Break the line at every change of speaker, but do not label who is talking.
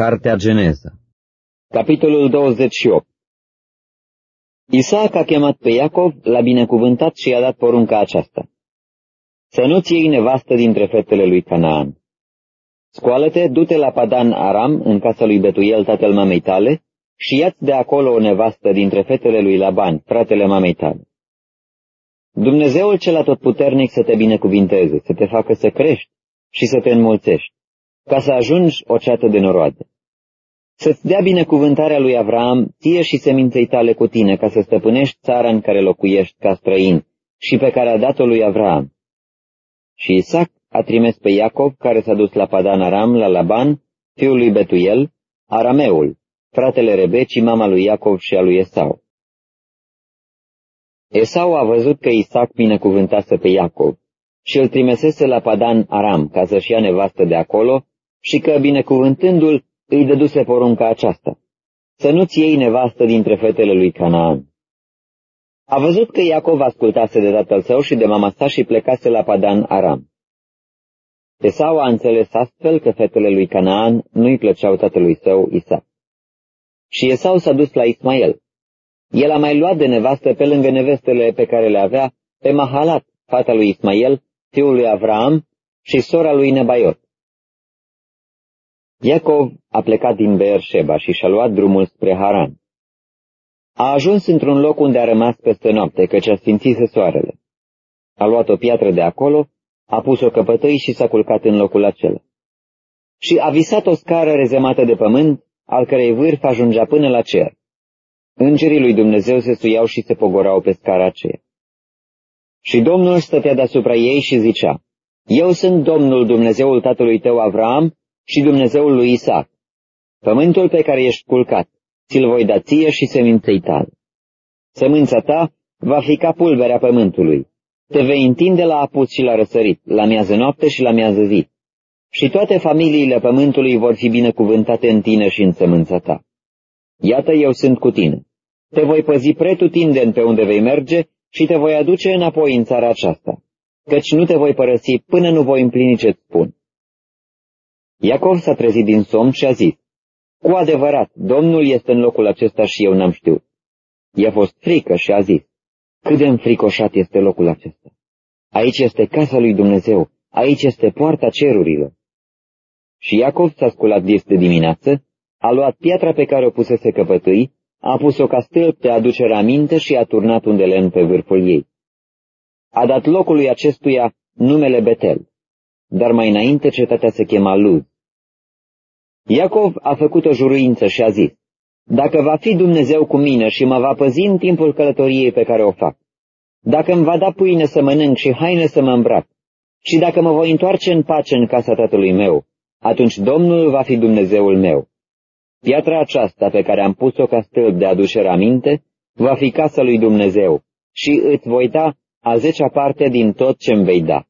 Cartea Geneza
Capitolul 28 Isaac a chemat pe Iacov, l-a binecuvântat și i-a dat porunca aceasta. Să nu-ți iei nevastă dintre fetele lui Canaan. Scoală-te, du-te la Padan Aram, în casa lui Betuel, tatăl mamei tale, și ia-ți de acolo o nevastă dintre fetele lui Laban, fratele mamei tale. Dumnezeul cel atotputernic să te binecuvinteze, să te facă să crești și să te înmulțești, ca să ajungi o ceată de noroade. Să-ți dea binecuvântarea lui Avram, ție și seminței tale cu tine, ca să stăpânești țara în care locuiești ca străin și pe care a dat-o lui Avram. Și Isaac a trimis pe Iacov, care s-a dus la Padan Aram, la Laban, fiul lui Betuel, Arameul, fratele Rebecii, mama lui Iacov și a lui Esau. Esau a văzut că Isaac binecuvântase pe Iacov și îl trimesese la Padan Aram ca să-și ia nevastă de acolo și că, binecuvântându-l, îi dăduse porunca aceasta, să nu-ți iei nevastă dintre fetele lui Canaan. A văzut că Iacov ascultase de tatăl său și de mama sa și plecase la Padan Aram. Esau a înțeles astfel că fetele lui Canaan nu-i plăceau tatălui său Isaac. Și Esau s-a dus la Ismael. El a mai luat de nevastă pe lângă nevestele pe care le avea pe Mahalat, fata lui Ismael, fiul lui Avram și sora lui Nebaiot. Iacov a plecat din Beersheba și și-a luat drumul spre Haran. A ajuns într-un loc unde a rămas peste noapte, căci a sfințise soarele. A luat o piatră de acolo, a pus-o căpătăi și s-a culcat în locul acela. Și a visat o scară rezemată de pământ, al cărei vârf ajungea până la cer. Îngerii lui Dumnezeu se suiau și se pogorau pe scara aceea. Și Domnul stătea deasupra ei și zicea, Eu sunt Domnul Dumnezeul tatălui tău Avram și Dumnezeul lui Isaac. Pământul pe care ești culcat, ți-l voi da ție și seminței tale. Sămânța ta va fi ca pulberea pământului. Te vei întinde la apus și la răsărit, la miază noapte și la miază zi. Și toate familiile pământului vor fi binecuvântate în tine și în sămânța ta. Iată, eu sunt cu tine. Te voi păzi pretutindeni pe unde vei merge și te voi aduce înapoi în țara aceasta, căci nu te voi părăsi până nu voi împlini ce-ți spun. Iacov s-a trezit din somn și a zis, Cu adevărat, Domnul este în locul acesta și eu n-am știut. I-a fost frică și a zis, Cât de înfricoșat este locul acesta. Aici este casa lui Dumnezeu, aici este poarta cerurilor. Și Iacov s-a sculat dis de dimineață, a luat piatra pe care o pusese căpătâi, a pus-o ca stâlp de aducere aminte și a turnat un de lemn pe vârful ei. A dat locului acestuia numele Betel, dar mai înainte cetatea se chema Luz. Iacov a făcut o juruință și a zis, Dacă va fi Dumnezeu cu mine și mă va păzi în timpul călătoriei pe care o fac, dacă îmi va da pâine să mănânc și haine să mă îmbrac, și dacă mă voi întoarce în pace în casa tatălui meu, atunci Domnul va fi Dumnezeul meu. Piatra aceasta pe care am pus-o ca stâlp de aducere aminte va fi casa lui Dumnezeu și îți voi da a zecea parte din tot ce îmi vei da.